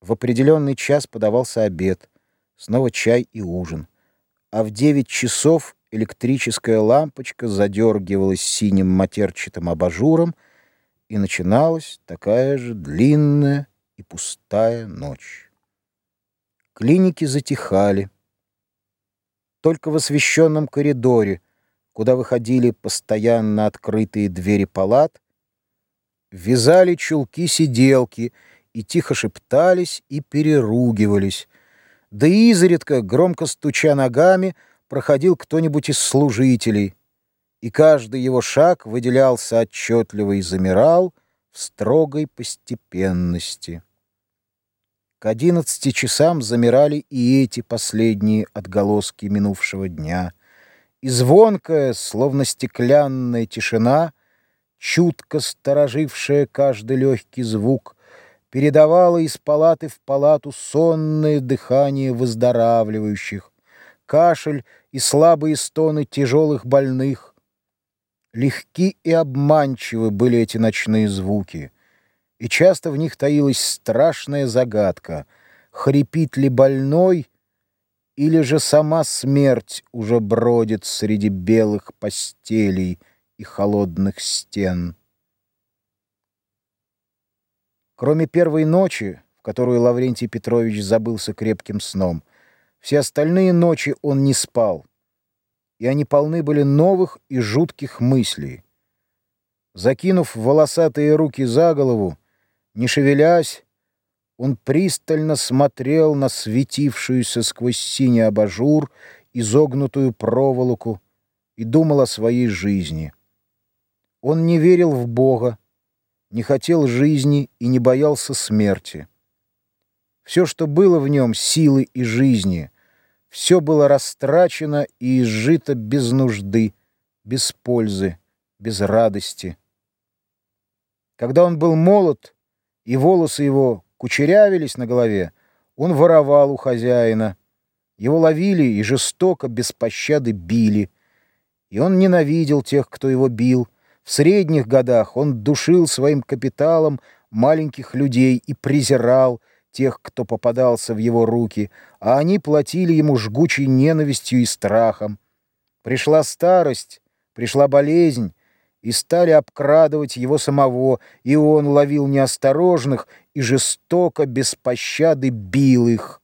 В определенный час подавался обед, снова чай и ужин. А в девять часов электрическая лампочка задергивалась синим матерчатым абажуром, и начиналась такая же длинная и пустая ночь. Клиники затихали. Только в освещенном коридоре, куда выходили постоянно открытые двери палат, вязали чулки-сиделки и тихо шептались и переругивались. Да и изредка, громко стуча ногами, проходил кто-нибудь из служителей, и каждый его шаг выделялся отчетливо и замирал в строгой постепенности. К одиннадцати часам замирали и эти последние отголоски минувшего дня, и звонкая, словно стеклянная тишина, чутко сторожившая каждый легкий звук, передавала из палаты в палату сонное дыхание выздоравливающих, кашель и слабые стоны тяжелых больных. Легки и обманчивы были эти ночные звуки, и часто в них таилась страшная загадка, хрипит ли больной, или же сама смерть уже бродит среди белых постелей и холодных стен. Кроме первой ночи, в которую Лаврентий Петрович забылся крепким сном, все остальные ночи он не спал, и они полны были новых и жутких мыслей. Закинув волосатые руки за голову, не шевелясь, он пристально смотрел на светившуюся сквозь синий абажур изогнутую проволоку и думал о своей жизни. Он не верил в Бога, не хотел жизни и не боялся смерти. Все, что было в нем, силы и жизни, все было растрачено и изжито без нужды, без пользы, без радости. Когда он был молод, и волосы его кучерявились на голове, он воровал у хозяина. Его ловили и жестоко, без пощады били. И он ненавидел тех, кто его бил, в средних годах он душил своим капиталом маленьких людей и презирал тех, кто попадался в его руки, а они платили ему жгучей ненавистью и страхом. Пришла старость, пришла болезнь, и стали обкрадывать его самого, и он ловил неосторожных и жестоко, без пощады бил их.